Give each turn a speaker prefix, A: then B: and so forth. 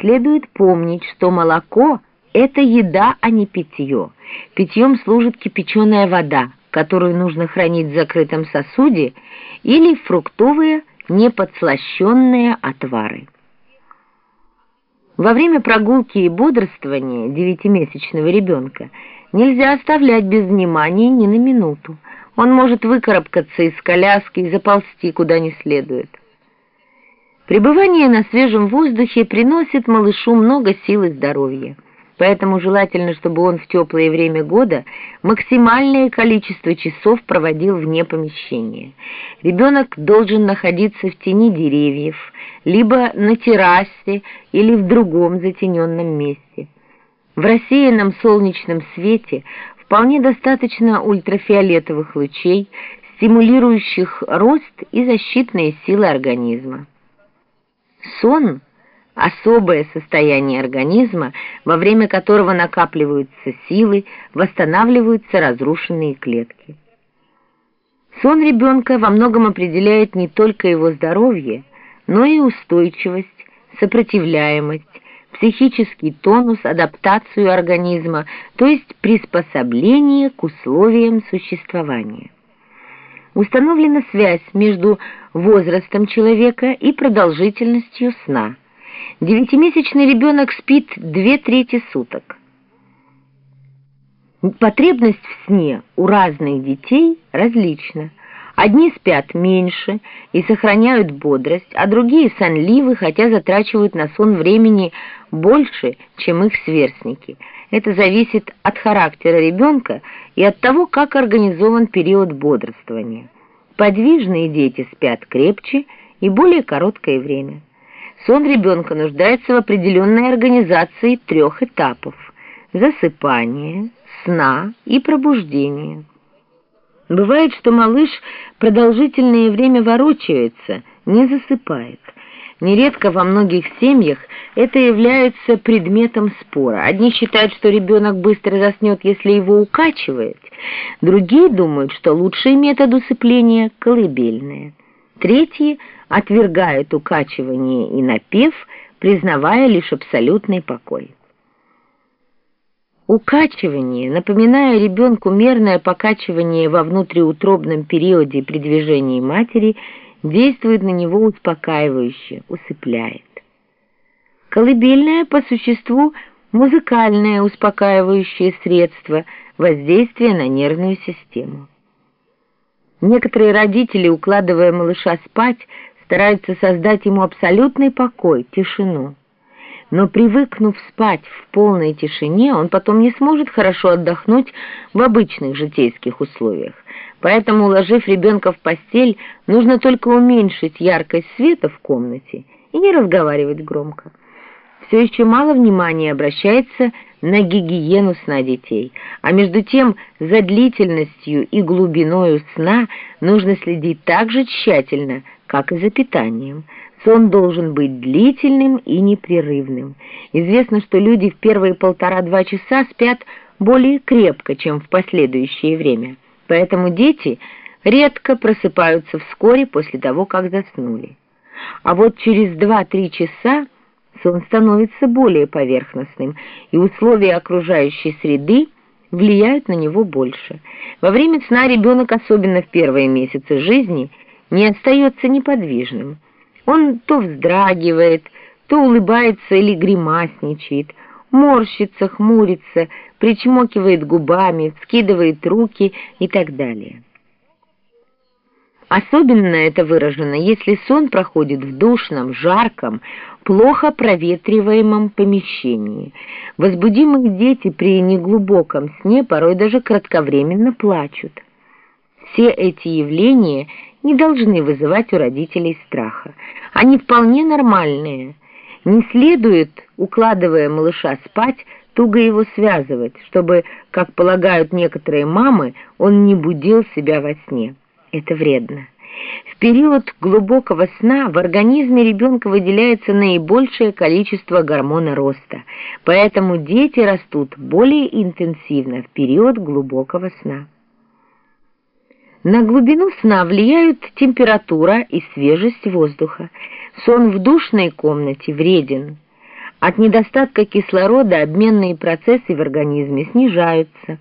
A: Следует помнить, что молоко – это еда, а не питье. Питьем служит кипяченая вода, которую нужно хранить в закрытом сосуде, или фруктовые неподслащенные отвары. Во время прогулки и бодрствования девятимесячного ребенка нельзя оставлять без внимания ни на минуту. Он может выкарабкаться из коляски и заползти куда не следует. Пребывание на свежем воздухе приносит малышу много сил и здоровья. Поэтому желательно, чтобы он в теплое время года максимальное количество часов проводил вне помещения. Ребенок должен находиться в тени деревьев, либо на террасе или в другом затененном месте. В рассеянном солнечном свете вполне достаточно ультрафиолетовых лучей, стимулирующих рост и защитные силы организма. Сон – особое состояние организма, во время которого накапливаются силы, восстанавливаются разрушенные клетки. Сон ребенка во многом определяет не только его здоровье, но и устойчивость, сопротивляемость, психический тонус, адаптацию организма, то есть приспособление к условиям существования. Установлена связь между возрастом человека и продолжительностью сна. Девятимесячный ребенок спит две трети суток. Потребность в сне у разных детей различна. Одни спят меньше и сохраняют бодрость, а другие сонливы, хотя затрачивают на сон времени больше, чем их сверстники. Это зависит от характера ребенка и от того, как организован период бодрствования. Подвижные дети спят крепче и более короткое время. Сон ребенка нуждается в определенной организации трех этапов – засыпания, сна и пробуждения. Бывает, что малыш продолжительное время ворочается, не засыпает. Нередко во многих семьях это является предметом спора. Одни считают, что ребенок быстро заснет, если его укачивает. Другие думают, что лучший метод усыпления – колыбельное. Третьи отвергают укачивание и напев, признавая лишь абсолютный покой. Укачивание, напоминая ребенку мерное покачивание во внутриутробном периоде при движении матери, действует на него успокаивающе, усыпляет. Колыбельное по существу музыкальное успокаивающее средство воздействия на нервную систему. Некоторые родители, укладывая малыша спать, стараются создать ему абсолютный покой, тишину но привыкнув спать в полной тишине, он потом не сможет хорошо отдохнуть в обычных житейских условиях. Поэтому, уложив ребенка в постель, нужно только уменьшить яркость света в комнате и не разговаривать громко. Все еще мало внимания обращается на гигиену сна детей, а между тем за длительностью и глубиной сна нужно следить так же тщательно, как и за питанием. Сон должен быть длительным и непрерывным. Известно, что люди в первые полтора-два часа спят более крепко, чем в последующее время. Поэтому дети редко просыпаются вскоре после того, как заснули. А вот через два-три часа сон становится более поверхностным, и условия окружающей среды влияют на него больше. Во время сна ребенок, особенно в первые месяцы жизни, не остается неподвижным. Он то вздрагивает, то улыбается или гримасничает, морщится, хмурится, причмокивает губами, вскидывает руки и так далее. Особенно это выражено, если сон проходит в душном, жарком, плохо проветриваемом помещении. Возбудимые дети при неглубоком сне порой даже кратковременно плачут. Все эти явления не должны вызывать у родителей страха. Они вполне нормальные. Не следует, укладывая малыша спать, туго его связывать, чтобы, как полагают некоторые мамы, он не будил себя во сне. Это вредно. В период глубокого сна в организме ребенка выделяется наибольшее количество гормона роста, поэтому дети растут более интенсивно в период глубокого сна. На глубину сна влияют температура и свежесть воздуха. Сон в душной комнате вреден. От недостатка кислорода обменные процессы в организме снижаются,